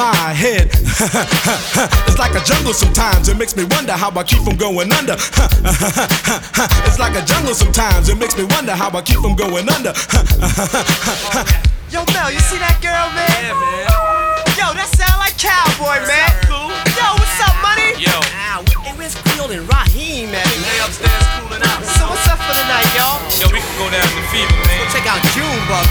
my head. it's like a jungle sometimes, it makes me wonder how I keep from going under. it's like a jungle sometimes, it makes me wonder how I keep from going under. Yo, Mel, you see that girl, man? Yeah, man. Yo, that sound like cowboy, man. Cool. Yo, what's up, money? Yo. Ow, hey, where's Field and Raheem, man? They upstairs cooling out. So what's up for the night, y'all? Yo, we can go down to Fever, man. Check out Junebug,